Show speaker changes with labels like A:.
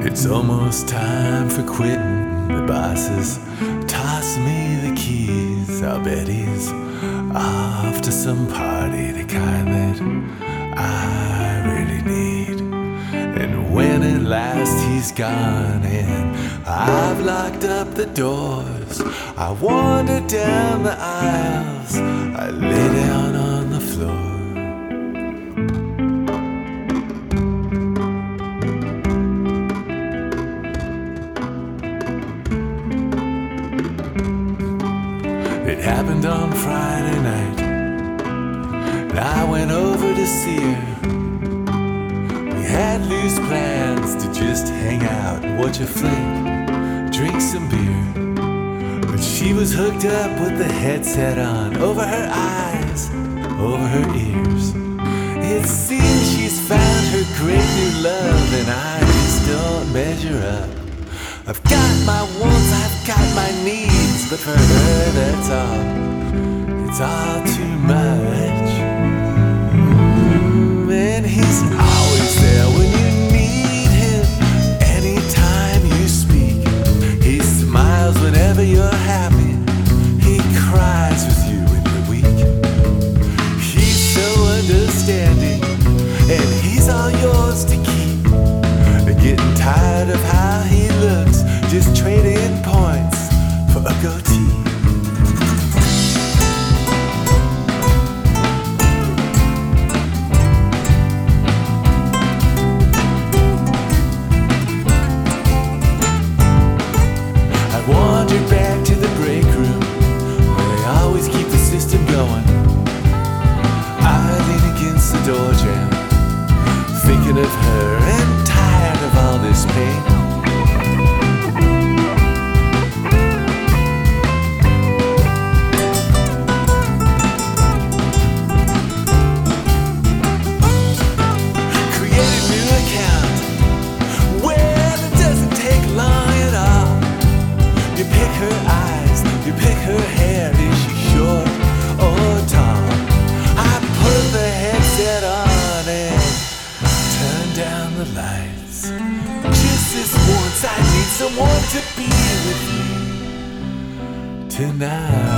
A: It's almost time for quitting. The bosses toss me the keys. I'll bet he's off to some party, the kind that I really need. And when at last he's gone and I've locked up the doors, I wander down the aisles. I lay down on the floor. Happened on Friday night. And I went over to see her. We had loose plans to just hang out, watch a flick, drink some beer. But she was hooked up with the headset on, over her eyes, over her ears. It seems she's found her great new love, and I just don't measure up. I've got my wants, I've got my needs, but for her, that's all. Tonight.